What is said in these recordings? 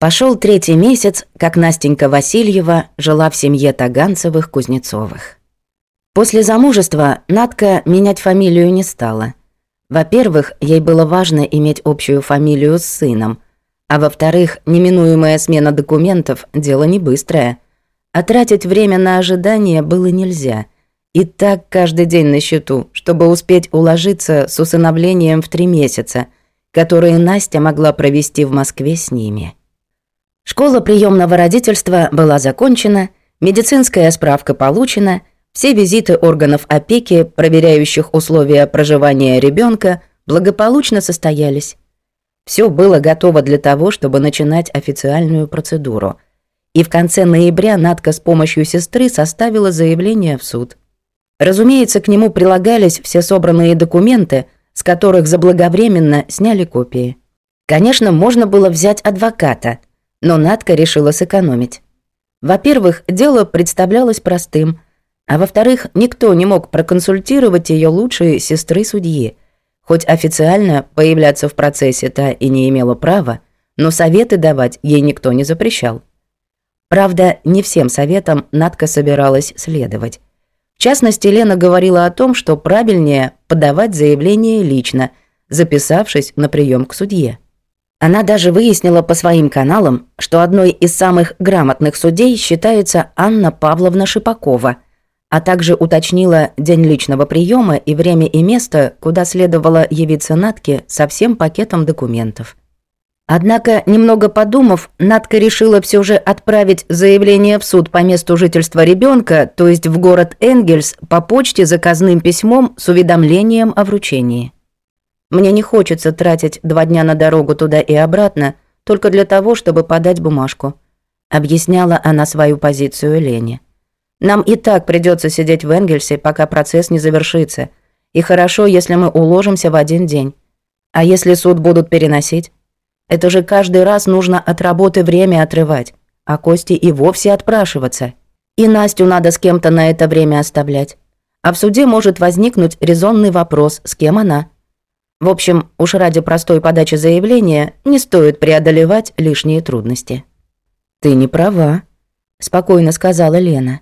Пошел третий месяц, как Настенька Васильева жила в семье Таганцевых-Кузнецовых. После замужества Надка менять фамилию не стала. Во-первых, ей было важно иметь общую фамилию с сыном, а во-вторых, неминуемая смена документов – дело не быстрое. А тратить время на ожидание было нельзя. И так каждый день на счету, чтобы успеть уложиться с усыновлением в три месяца, которые Настя могла провести в Москве с ними. Школа приемного родительства была закончена, медицинская справка получена, все визиты органов опеки, проверяющих условия проживания ребенка, благополучно состоялись. Все было готово для того, чтобы начинать официальную процедуру. И в конце ноября Надка с помощью сестры составила заявление в суд. Разумеется, к нему прилагались все собранные документы, с которых заблаговременно сняли копии. Конечно, можно было взять адвоката – но Надка решила сэкономить. Во-первых, дело представлялось простым, а во-вторых, никто не мог проконсультировать ее лучшей сестры судьи. Хоть официально появляться в процессе та и не имела права, но советы давать ей никто не запрещал. Правда, не всем советам Надка собиралась следовать. В частности, Лена говорила о том, что правильнее подавать заявление лично, записавшись на прием к судье. Она даже выяснила по своим каналам, что одной из самых грамотных судей считается Анна Павловна Шипакова, а также уточнила день личного приема и время и место, куда следовало явиться Натке со всем пакетом документов. Однако, немного подумав, Натка решила все же отправить заявление в суд по месту жительства ребенка, то есть в город Энгельс, по почте заказным письмом с уведомлением о вручении. Мне не хочется тратить два дня на дорогу туда и обратно только для того, чтобы подать бумажку. Объясняла она свою позицию Лене. Нам и так придется сидеть в Энгельсе, пока процесс не завершится. И хорошо, если мы уложимся в один день. А если суд будут переносить? Это же каждый раз нужно от работы время отрывать, а Кости и вовсе отпрашиваться. И Настю надо с кем-то на это время оставлять. А в суде может возникнуть резонный вопрос, с кем она. В общем, уж ради простой подачи заявления не стоит преодолевать лишние трудности. «Ты не права», – спокойно сказала Лена.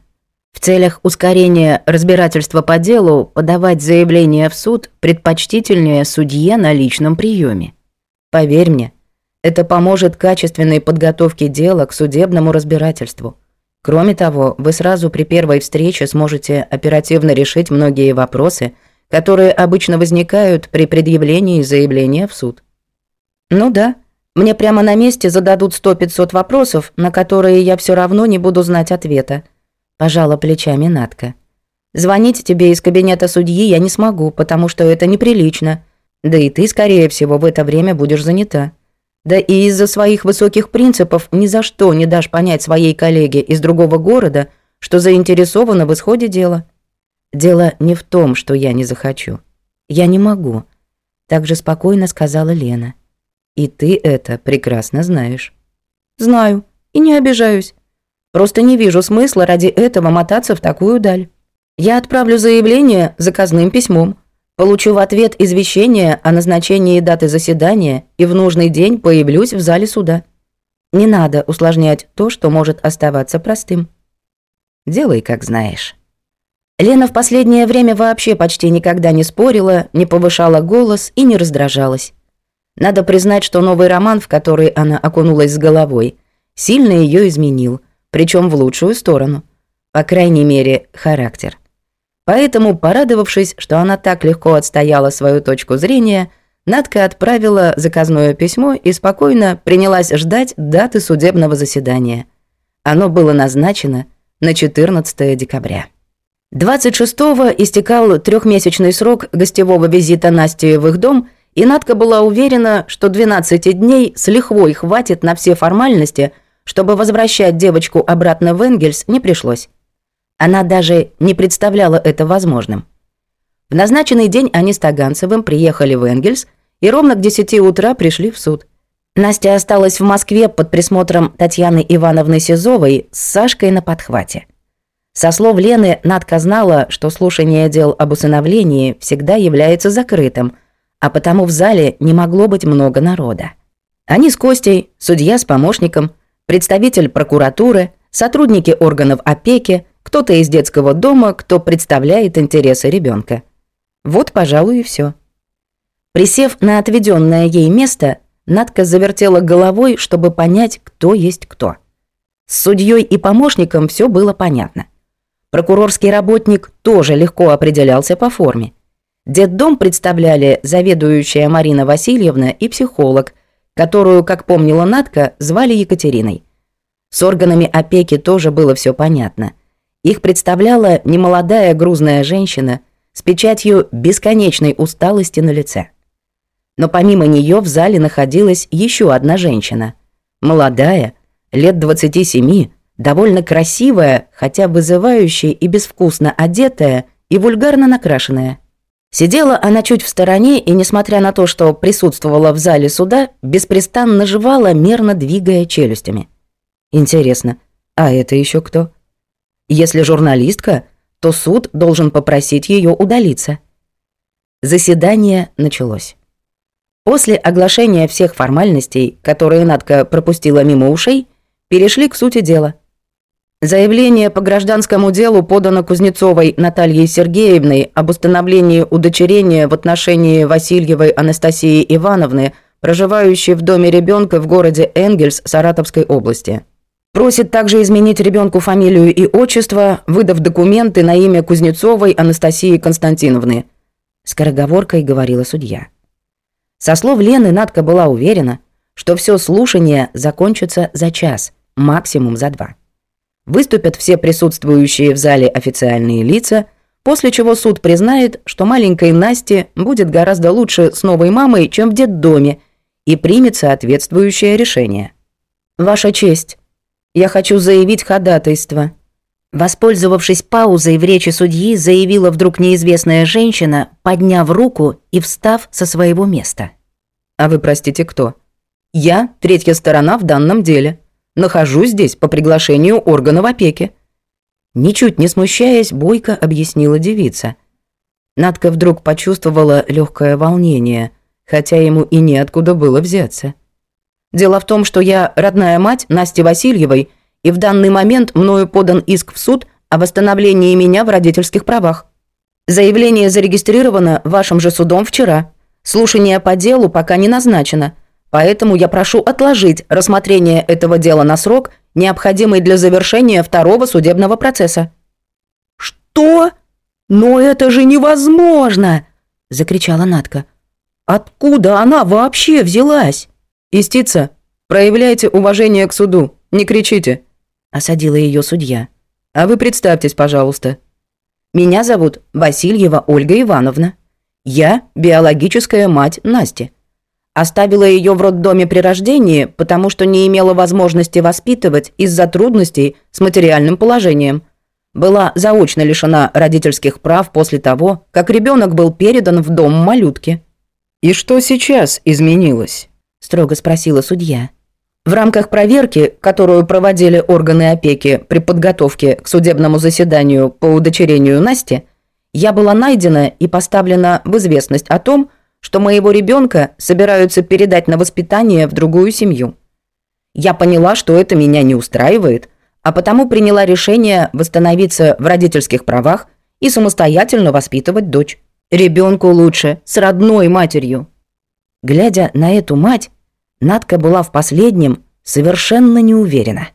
«В целях ускорения разбирательства по делу подавать заявление в суд предпочтительнее судье на личном приеме. Поверь мне, это поможет качественной подготовке дела к судебному разбирательству. Кроме того, вы сразу при первой встрече сможете оперативно решить многие вопросы – которые обычно возникают при предъявлении заявления в суд. Ну да, мне прямо на месте зададут сто-пятьсот вопросов, на которые я все равно не буду знать ответа. Пожала плечами Натка. Звонить тебе из кабинета судьи я не смогу, потому что это неприлично. Да и ты, скорее всего, в это время будешь занята. Да и из-за своих высоких принципов ни за что не дашь понять своей коллеге из другого города, что заинтересована в исходе дела. Дело не в том, что я не захочу. Я не могу, так же спокойно сказала Лена. И ты это прекрасно знаешь. Знаю и не обижаюсь. Просто не вижу смысла ради этого мотаться в такую даль. Я отправлю заявление заказным письмом, получу в ответ извещение о назначении даты заседания и в нужный день появлюсь в зале суда. Не надо усложнять то, что может оставаться простым. Делай, как знаешь. Лена в последнее время вообще почти никогда не спорила, не повышала голос и не раздражалась. Надо признать, что новый роман, в который она окунулась с головой, сильно ее изменил, причем в лучшую сторону. По крайней мере, характер. Поэтому, порадовавшись, что она так легко отстояла свою точку зрения, Надка отправила заказное письмо и спокойно принялась ждать даты судебного заседания. Оно было назначено на 14 декабря. 26-го истекал трехмесячный срок гостевого визита Насти в их дом, и Надка была уверена, что 12 дней с лихвой хватит на все формальности, чтобы возвращать девочку обратно в Энгельс не пришлось. Она даже не представляла это возможным. В назначенный день они с Таганцевым приехали в Энгельс и ровно к 10 утра пришли в суд. Настя осталась в Москве под присмотром Татьяны Ивановны Сизовой с Сашкой на подхвате. Со слов Лены, Надка знала, что слушание дел об усыновлении всегда является закрытым, а потому в зале не могло быть много народа. Они с Костей, судья с помощником, представитель прокуратуры, сотрудники органов опеки, кто-то из детского дома, кто представляет интересы ребенка. Вот, пожалуй, и все. Присев на отведенное ей место, Надка завертела головой, чтобы понять, кто есть кто. С судьей и помощником все было понятно. Прокурорский работник тоже легко определялся по форме. Детдом представляли заведующая Марина Васильевна и психолог, которую, как помнила Надка, звали Екатериной. С органами опеки тоже было все понятно. Их представляла немолодая грузная женщина с печатью бесконечной усталости на лице. Но помимо нее в зале находилась еще одна женщина. Молодая, лет 27, довольно красивая, хотя вызывающая и безвкусно одетая и вульгарно накрашенная. Сидела она чуть в стороне и, несмотря на то, что присутствовала в зале суда, беспрестанно жевала, мерно двигая челюстями. Интересно, а это еще кто? Если журналистка, то суд должен попросить ее удалиться. Заседание началось. После оглашения всех формальностей, которые Надка пропустила мимо ушей, перешли к сути дела. Заявление по гражданскому делу подано Кузнецовой Натальей Сергеевной об установлении удочерения в отношении Васильевой Анастасии Ивановны, проживающей в доме ребенка в городе Энгельс Саратовской области. Просит также изменить ребенку фамилию и отчество, выдав документы на имя Кузнецовой Анастасии Константиновны. Скороговоркой говорила судья. Со слов Лены Надка была уверена, что все слушание закончится за час, максимум за два. Выступят все присутствующие в зале официальные лица, после чего суд признает, что маленькой Насте будет гораздо лучше с новой мамой, чем в детдоме, и примет соответствующее решение. «Ваша честь, я хочу заявить ходатайство», Воспользовавшись паузой в речи судьи, заявила вдруг неизвестная женщина, подняв руку и встав со своего места. «А вы, простите, кто?» «Я третья сторона в данном деле. Нахожусь здесь по приглашению органов опеки». Ничуть не смущаясь, Бойко объяснила девица. Надка вдруг почувствовала легкое волнение, хотя ему и неоткуда было взяться. «Дело в том, что я родная мать Насти Васильевой и в данный момент мною подан иск в суд о восстановлении меня в родительских правах. Заявление зарегистрировано вашим же судом вчера. Слушание по делу пока не назначено, поэтому я прошу отложить рассмотрение этого дела на срок, необходимый для завершения второго судебного процесса». «Что? Но это же невозможно!» – закричала Натка. «Откуда она вообще взялась?» «Истица, проявляйте уважение к суду, не кричите», – осадила ее судья. «А вы представьтесь, пожалуйста». «Меня зовут Васильева Ольга Ивановна. Я биологическая мать Насти. Оставила ее в роддоме при рождении, потому что не имела возможности воспитывать из-за трудностей с материальным положением. Была заочно лишена родительских прав после того, как ребенок был передан в дом малютки». «И что сейчас изменилось?» – строго спросила судья. В рамках проверки, которую проводили органы опеки при подготовке к судебному заседанию по удочерению Насти, я была найдена и поставлена в известность о том, что моего ребенка собираются передать на воспитание в другую семью. Я поняла, что это меня не устраивает, а потому приняла решение восстановиться в родительских правах и самостоятельно воспитывать дочь. Ребенку лучше с родной матерью. Глядя на эту мать, Надка была в последнем совершенно не уверена.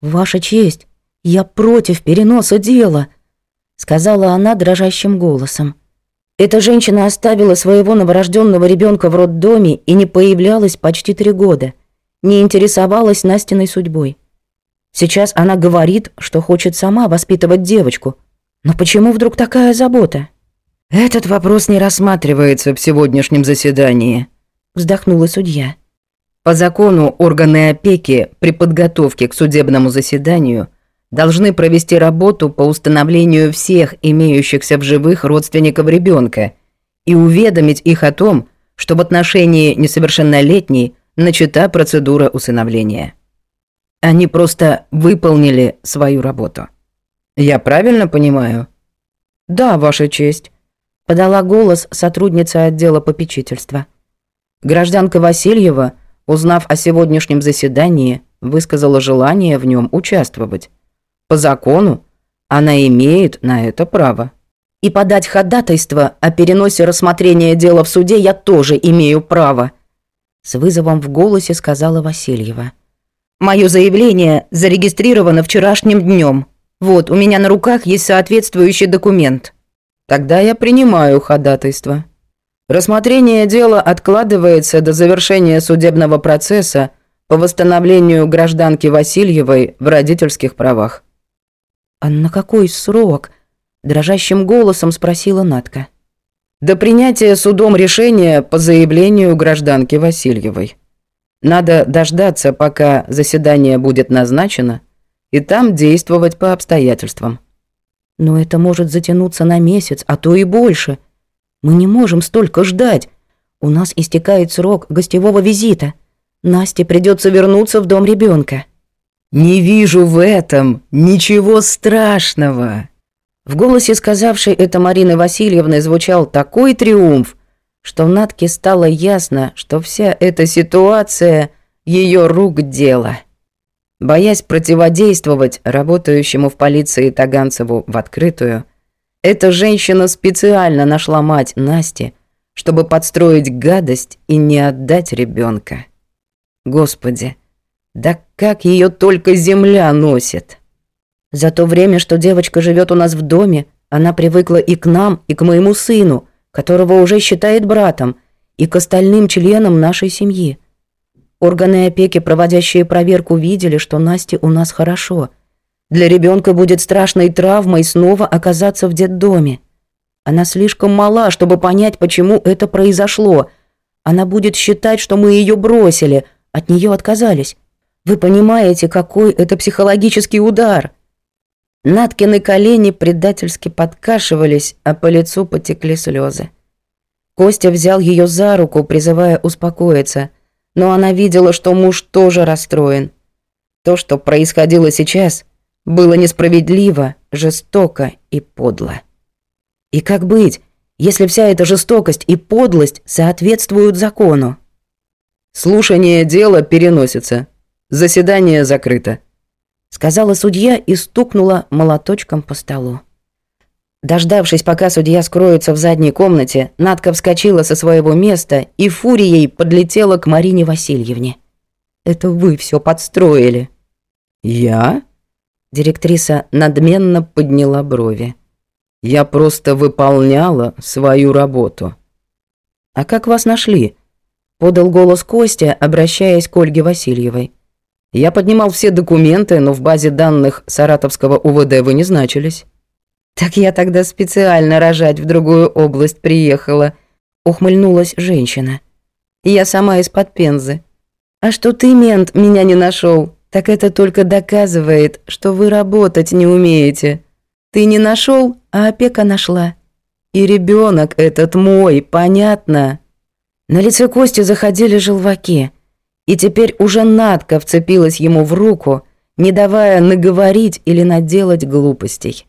«Ваша честь, я против переноса дела», — сказала она дрожащим голосом. Эта женщина оставила своего новорожденного ребенка в роддоме и не появлялась почти три года, не интересовалась Настиной судьбой. Сейчас она говорит, что хочет сама воспитывать девочку. Но почему вдруг такая забота? «Этот вопрос не рассматривается в сегодняшнем заседании», — вздохнула судья. По закону органы опеки при подготовке к судебному заседанию должны провести работу по установлению всех имеющихся в живых родственников ребенка и уведомить их о том, что в отношении несовершеннолетней начата процедура усыновления. Они просто выполнили свою работу. Я правильно понимаю? Да, Ваша честь, подала голос сотрудница отдела попечительства. Гражданка Васильева – узнав о сегодняшнем заседании, высказала желание в нем участвовать. По закону она имеет на это право. И подать ходатайство о переносе рассмотрения дела в суде я тоже имею право. С вызовом в голосе сказала Васильева. Мое заявление зарегистрировано вчерашним днем. Вот, у меня на руках есть соответствующий документ. Тогда я принимаю ходатайство. Рассмотрение дела откладывается до завершения судебного процесса по восстановлению гражданки Васильевой в родительских правах. «А на какой срок?» – дрожащим голосом спросила Натка. «До принятия судом решения по заявлению гражданки Васильевой. Надо дождаться, пока заседание будет назначено, и там действовать по обстоятельствам». «Но это может затянуться на месяц, а то и больше. Мы не можем столько ждать. У нас истекает срок гостевого визита. Насте придется вернуться в дом ребенка. «Не вижу в этом ничего страшного!» В голосе сказавшей это Марины Васильевны звучал такой триумф, что Натке стало ясно, что вся эта ситуация ее рук дело. Боясь противодействовать работающему в полиции Таганцеву в открытую, эта женщина специально нашла мать Насти, чтобы подстроить гадость и не отдать ребенка. Господи, да как ее только земля носит. За то время, что девочка живет у нас в доме, она привыкла и к нам, и к моему сыну, которого уже считает братом, и к остальным членам нашей семьи. Органы опеки, проводящие проверку, видели, что Насте у нас хорошо. Для ребенка будет страшной травмой снова оказаться в детдоме. Она слишком мала, чтобы понять, почему это произошло. Она будет считать, что мы ее бросили, от нее отказались. Вы понимаете, какой это психологический удар? Наткины колени предательски подкашивались, а по лицу потекли слезы. Костя взял ее за руку, призывая успокоиться, но она видела, что муж тоже расстроен. То, что происходило сейчас, было несправедливо, жестоко и подло. И как быть, если вся эта жестокость и подлость соответствуют закону? Слушание дела переносится, Заседание закрыто», — сказала судья и стукнула молоточком по столу. Дождавшись, пока судья скроется в задней комнате, Надка вскочила со своего места и фурией подлетела к Марине Васильевне. «Это вы все подстроили». «Я?» Директриса надменно подняла брови. «Я просто выполняла свою работу». «А как вас нашли?» Подал голос Костя, обращаясь к Ольге Васильевой. Я поднимал все документы, но в базе данных Саратовского УВД вы не значились. Так я тогда специально рожать в другую область приехала, ухмыльнулась женщина. Я сама из-под Пензы. А что ты, мент, меня не нашел, так это только доказывает, что вы работать не умеете. Ты не нашел, а опека нашла. И ребенок этот мой, понятно? На лице Кости заходили желваки. И теперь уже Надка вцепилась ему в руку, не давая наговорить или наделать глупостей.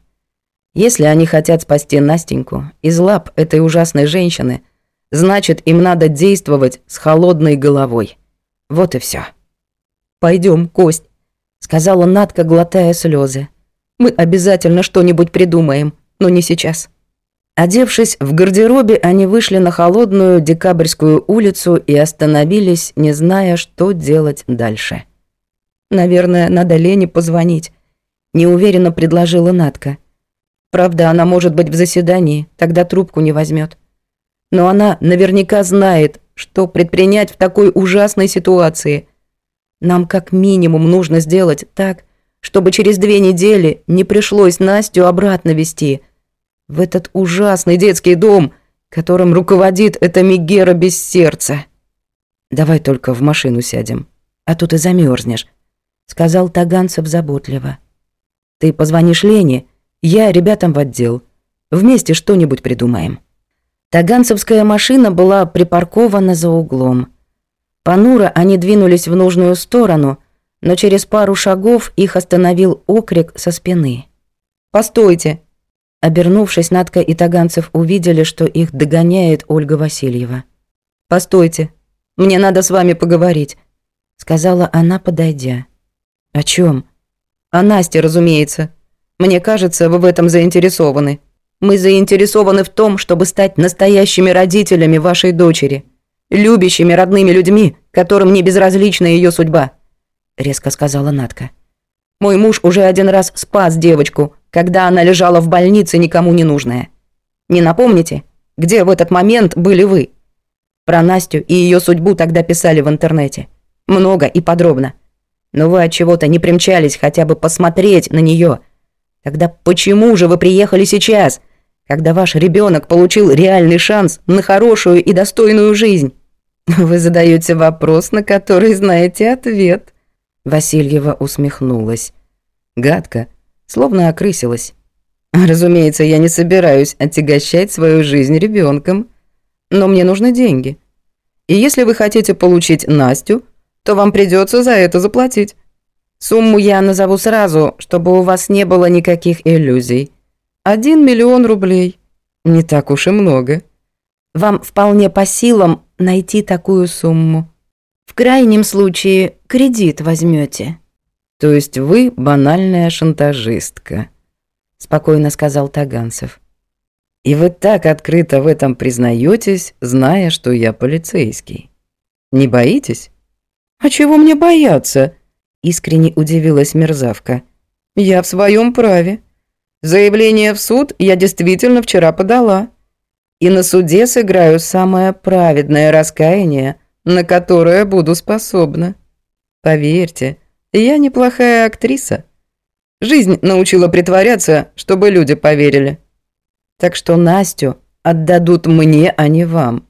Если они хотят спасти Настеньку из лап этой ужасной женщины, значит, им надо действовать с холодной головой. Вот и все. Пойдем, Кость», — сказала Надка, глотая слезы. «Мы обязательно что-нибудь придумаем, но не сейчас». Одевшись в гардеробе, они вышли на холодную декабрьскую улицу и остановились, не зная, что делать дальше. «Наверное, надо Лене позвонить», — неуверенно предложила Натка. «Правда, она может быть в заседании, тогда трубку не возьмет. Но она наверняка знает, что предпринять в такой ужасной ситуации. Нам как минимум нужно сделать так, чтобы через две недели не пришлось Настю обратно вести» в этот ужасный детский дом, которым руководит эта Мегера без сердца. Давай только в машину сядем, а то ты замерзнешь, сказал Таганцев заботливо. Ты позвонишь Лене, я ребятам в отдел. Вместе что-нибудь придумаем. Таганцевская машина была припаркована за углом. Понуро они двинулись в нужную сторону, но через пару шагов их остановил окрик со спины. «Постойте! Обернувшись, Надка и Таганцев увидели, что их догоняет Ольга Васильева. «Постойте, мне надо с вами поговорить. сказала она, подойдя. О чем? О Насте, разумеется. Мне кажется, вы в этом заинтересованы. Мы заинтересованы в том, чтобы стать настоящими родителями вашей дочери, любящими родными людьми, которым не безразлична ее судьба», — резко сказала Натка. «Мой муж уже один раз спас девочку, когда она лежала в больнице никому не нужная. Не напомните, где в этот момент были вы? Про Настю и ее судьбу тогда писали в интернете. Много и подробно. Но вы от чего-то не примчались хотя бы посмотреть на нее. Тогда почему же вы приехали сейчас?» когда ваш ребенок получил реальный шанс на хорошую и достойную жизнь? Вы задаете вопрос, на который знаете ответ. Васильева усмехнулась. Гадко, словно окрысилась. Разумеется, я не собираюсь отягощать свою жизнь ребенком, но мне нужны деньги. И если вы хотите получить Настю, то вам придется за это заплатить. Сумму я назову сразу, чтобы у вас не было никаких иллюзий. Один миллион рублей. Не так уж и много. Вам вполне по силам найти такую сумму. В крайнем случае кредит возьмете. То есть вы банальная шантажистка, спокойно сказал Таганцев. И вы так открыто в этом признаетесь, зная, что я полицейский. Не боитесь? А чего мне бояться? Искренне удивилась мерзавка. Я в своем праве. Заявление в суд я действительно вчера подала. И на суде сыграю самое праведное раскаяние, на которое буду способна. Поверьте, я неплохая актриса. Жизнь научила притворяться, чтобы люди поверили. Так что Настю отдадут мне, а не вам.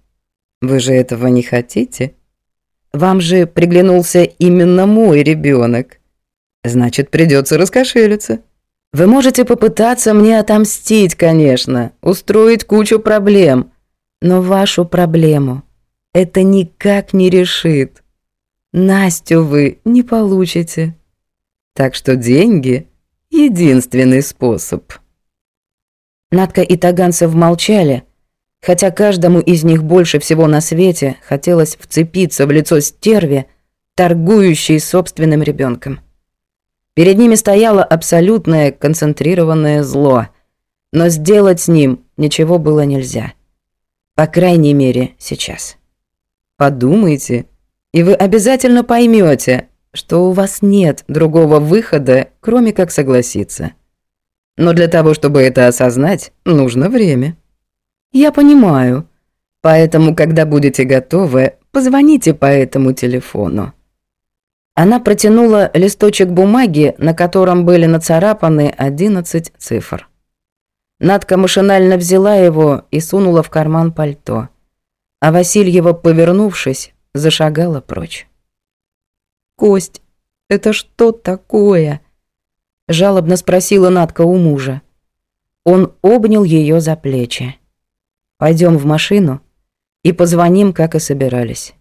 Вы же этого не хотите? Вам же приглянулся именно мой ребенок. Значит, придется раскошелиться. Вы можете попытаться мне отомстить, конечно, устроить кучу проблем, но вашу проблему это никак не решит. Настю вы не получите. Так что деньги — единственный способ. Надка и Таганцев молчали, хотя каждому из них больше всего на свете хотелось вцепиться в лицо стерве, торгующей собственным ребенком. Перед ними стояло абсолютное концентрированное зло, но сделать с ним ничего было нельзя. По крайней мере, сейчас. Подумайте, и вы обязательно поймете, что у вас нет другого выхода, кроме как согласиться. Но для того, чтобы это осознать, нужно время. Я понимаю. Поэтому, когда будете готовы, позвоните по этому телефону. Она протянула листочек бумаги, на котором были нацарапаны 11 цифр. Надка машинально взяла его и сунула в карман пальто. А Васильева, повернувшись, зашагала прочь. «Кость, это что такое?» Жалобно спросила Надка у мужа. Он обнял ее за плечи. Пойдем в машину и позвоним, как и собирались.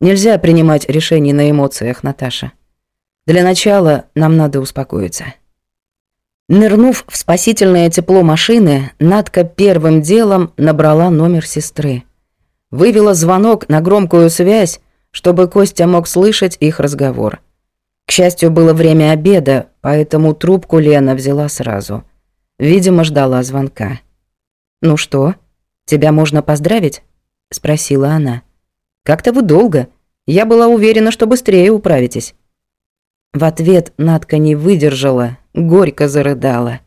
Нельзя принимать решения на эмоциях, Наташа. Для начала нам надо успокоиться. Нырнув в спасительное тепло машины, Надка первым делом набрала номер сестры. Вывела звонок на громкую связь, чтобы Костя мог слышать их разговор. К счастью, было время обеда, поэтому трубку Лена взяла сразу. Видимо, ждала звонка. «Ну что, тебя можно поздравить?» – спросила она. Как-то вы долго. Я была уверена, что быстрее управитесь». В ответ Надка не выдержала, горько зарыдала.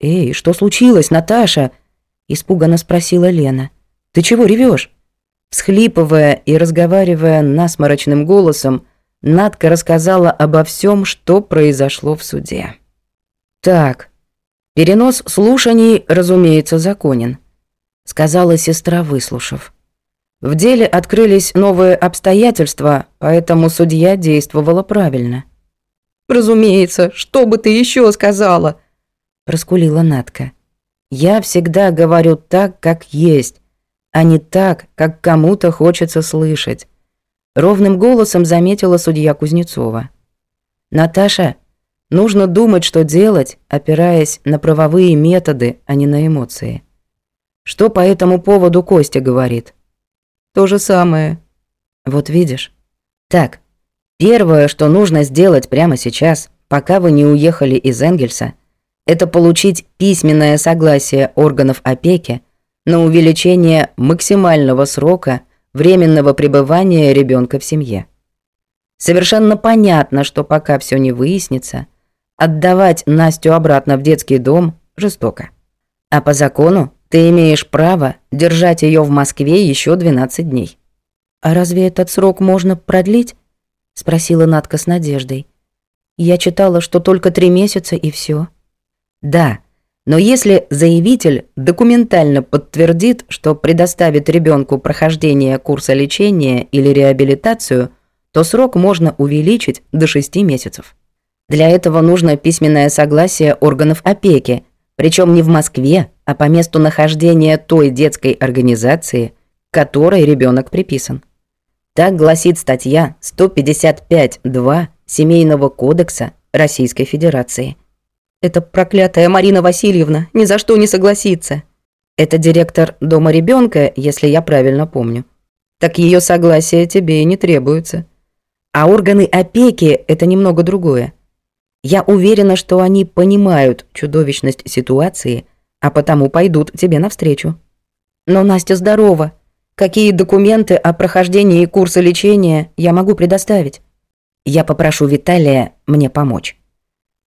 «Эй, что случилось, Наташа?» – испуганно спросила Лена. «Ты чего ревешь? Всхлипывая и разговаривая насморочным голосом, Надка рассказала обо всем, что произошло в суде. «Так, перенос слушаний, разумеется, законен», – сказала сестра, выслушав. В деле открылись новые обстоятельства, поэтому судья действовала правильно. «Разумеется, что бы ты еще сказала?» – проскулила Натка. «Я всегда говорю так, как есть, а не так, как кому-то хочется слышать», – ровным голосом заметила судья Кузнецова. «Наташа, нужно думать, что делать, опираясь на правовые методы, а не на эмоции. Что по этому поводу Костя говорит?» То же самое. Вот видишь. Так, Первое, что нужно сделать прямо сейчас, пока вы не уехали из Энгельса, это получить письменное согласие органов опеки на увеличение максимального срока временного пребывания ребенка в семье. Совершенно понятно, что пока все не выяснится, отдавать Настю обратно в детский дом жестоко. А по закону ты имеешь право держать ее в Москве еще 12 дней. А разве этот срок можно продлить? спросила Натка с надеждой. Я читала, что только три месяца и все. Да, но если заявитель документально подтвердит, что предоставит ребенку прохождение курса лечения или реабилитацию, то срок можно увеличить до 6 месяцев. Для этого нужно письменное согласие органов опеки, причем не в Москве, а по месту нахождения той детской организации, которой ребенок приписан. Так гласит статья 155.2 Семейного кодекса Российской Федерации. Это проклятая Марина Васильевна ни за что не согласится. Это директор дома ребенка, если я правильно помню. Так ее согласие тебе и не требуется. А органы опеки – это немного другое. Я уверена, что они понимают чудовищность ситуации, а потому пойдут тебе навстречу. Но Настя здорова. Какие документы о прохождении курса лечения я могу предоставить? Я попрошу Виталия мне помочь.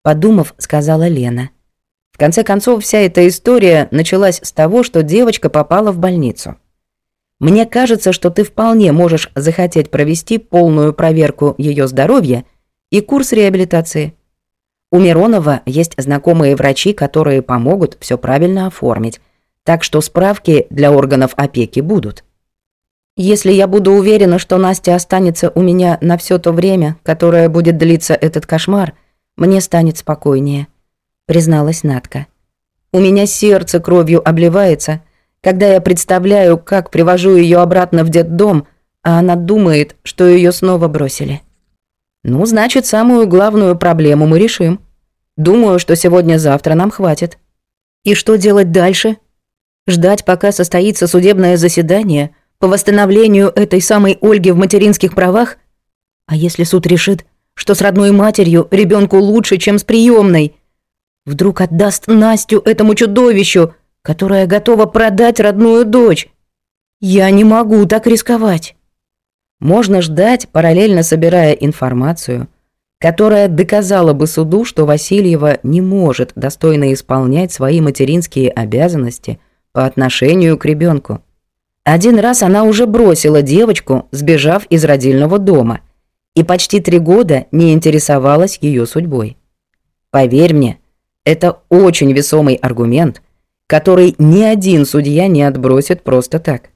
Подумав, сказала Лена. В конце концов, вся эта история началась с того, что девочка попала в больницу. Мне кажется, что ты вполне можешь захотеть провести полную проверку ее здоровья и курс реабилитации. У Миронова есть знакомые врачи, которые помогут все правильно оформить, так что справки для органов опеки будут. Если я буду уверена, что Настя останется у меня на все то время, которое будет длиться этот кошмар, мне станет спокойнее», — призналась Натка. «У меня сердце кровью обливается, когда я представляю, как привожу ее обратно в детдом, а она думает, что ее снова бросили». «Ну, значит, самую главную проблему мы решим. Думаю, что сегодня-завтра нам хватит». «И что делать дальше? Ждать, пока состоится судебное заседание — по восстановлению этой самой Ольги в материнских правах? А если суд решит, что с родной матерью ребенку лучше, чем с приемной? Вдруг отдаст Настю этому чудовищу, которая готова продать родную дочь? Я не могу так рисковать. Можно ждать, параллельно собирая информацию, которая доказала бы суду, что Васильева не может достойно исполнять свои материнские обязанности по отношению к ребенку. Один раз она уже бросила девочку, сбежав из родильного дома, и почти три года не интересовалась ее судьбой. Поверь мне, это очень весомый аргумент, который ни один судья не отбросит просто так.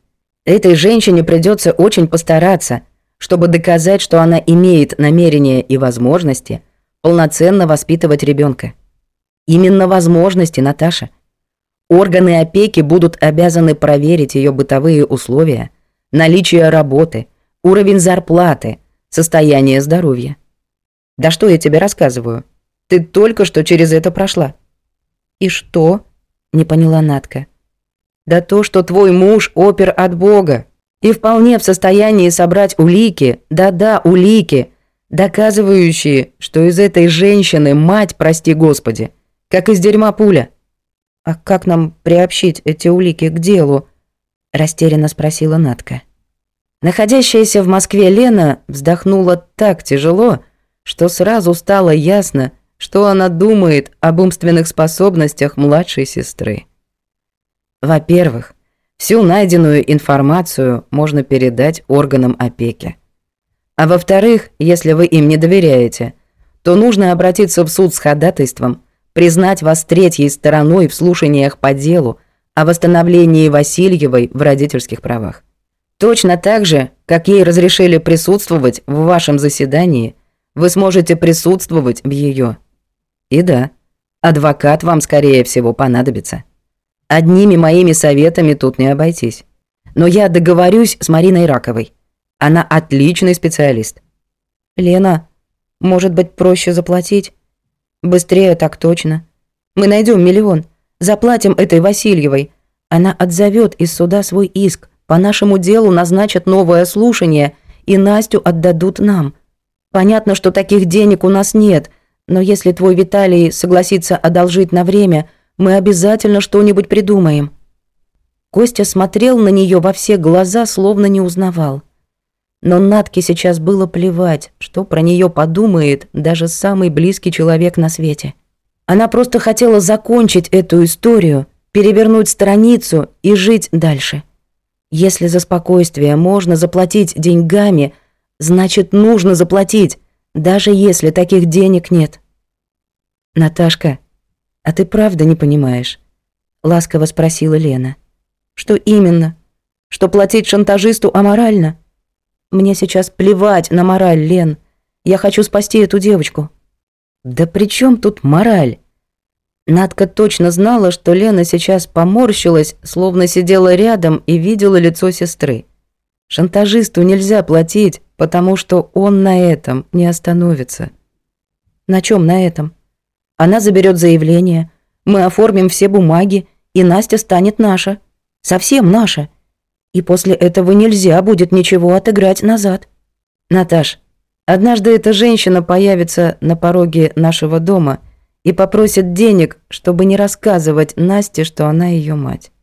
Этой женщине придется очень постараться, чтобы доказать, что она имеет намерение и возможности полноценно воспитывать ребенка. Именно возможности, Наташа. Органы опеки будут обязаны проверить ее бытовые условия, наличие работы, уровень зарплаты, состояние здоровья. Да что я тебе рассказываю? Ты только что через это прошла. И что? Не поняла Натка. Да то, что твой муж опер от Бога и вполне в состоянии собрать улики, да-да, улики, доказывающие, что из этой женщины мать, прости Господи, как из дерьма пуля. «А как нам приобщить эти улики к делу?» – растерянно спросила Натка. Находящаяся в Москве Лена вздохнула так тяжело, что сразу стало ясно, что она думает об умственных способностях младшей сестры. Во-первых, всю найденную информацию можно передать органам опеки. А во-вторых, если вы им не доверяете, то нужно обратиться в суд с ходатайством – признать вас третьей стороной в слушаниях по делу о восстановлении Васильевой в родительских правах. Точно так же, как ей разрешили присутствовать в вашем заседании, вы сможете присутствовать в ее. И да, адвокат вам, скорее всего, понадобится. Одними моими советами тут не обойтись. Но я договорюсь с Мариной Раковой. Она отличный специалист. Лена, может быть, проще заплатить? Быстрее так точно. Мы найдем миллион. Заплатим этой Васильевой. Она отзовет из суда свой иск. По нашему делу назначат новое слушание, и Настю отдадут нам. Понятно, что таких денег у нас нет, но если твой Виталий согласится одолжить на время, мы обязательно что-нибудь придумаем». Костя смотрел на нее во все глаза, словно не узнавал. Но Натке сейчас было плевать, что про нее подумает даже самый близкий человек на свете. Она просто хотела закончить эту историю, перевернуть страницу и жить дальше. Если за спокойствие можно заплатить деньгами, значит, нужно заплатить, даже если таких денег нет. «Наташка, а ты правда не понимаешь?» — ласково спросила Лена. «Что именно? Что платить шантажисту аморально?» Мне сейчас плевать на мораль, Лен. Я хочу спасти эту девочку. Да при чем тут мораль? Надка точно знала, что Лена сейчас поморщилась, словно сидела рядом и видела лицо сестры. Шантажисту нельзя платить, потому что он на этом не остановится. На чем на этом? Она заберет заявление, мы оформим все бумаги, и Настя станет наша. Совсем наша. И после этого нельзя будет ничего отыграть назад. Наташ, однажды эта женщина появится на пороге нашего дома и попросит денег, чтобы не рассказывать Насте, что она ее мать.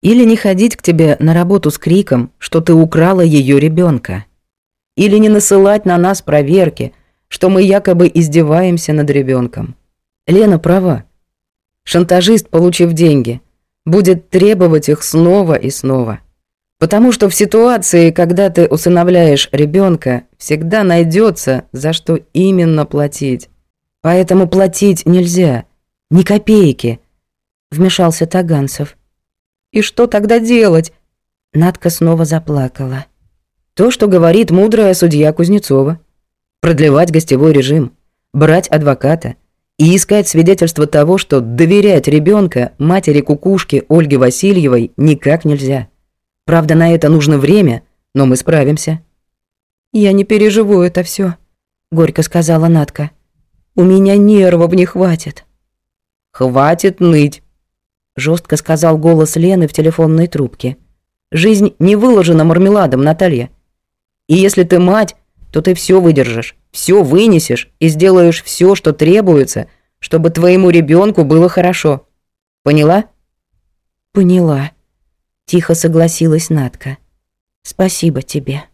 Или не ходить к тебе на работу с криком, что ты украла ее ребенка. Или не насылать на нас проверки, что мы якобы издеваемся над ребенком. Лена права. Шантажист, получив деньги, будет требовать их снова и снова. Потому что в ситуации, когда ты усыновляешь ребенка, всегда найдется, за что именно платить. Поэтому платить нельзя. Ни копейки. Вмешался Таганцев. И что тогда делать? Надка снова заплакала. То, что говорит мудрая судья Кузнецова. Продлевать гостевой режим, брать адвоката и искать свидетельство того, что доверять ребенка матери кукушки Ольге Васильевой никак нельзя. Правда, на это нужно время, но мы справимся». «Я не переживу это все, горько сказала Натка. «У меня нервов не хватит». «Хватит ныть», — жестко сказал голос Лены в телефонной трубке. «Жизнь не выложена мармеладом, Наталья. И если ты мать, то ты все выдержишь, все вынесешь и сделаешь все, что требуется, чтобы твоему ребенку было хорошо. Поняла?» «Поняла», Тихо согласилась Натка. «Спасибо тебе».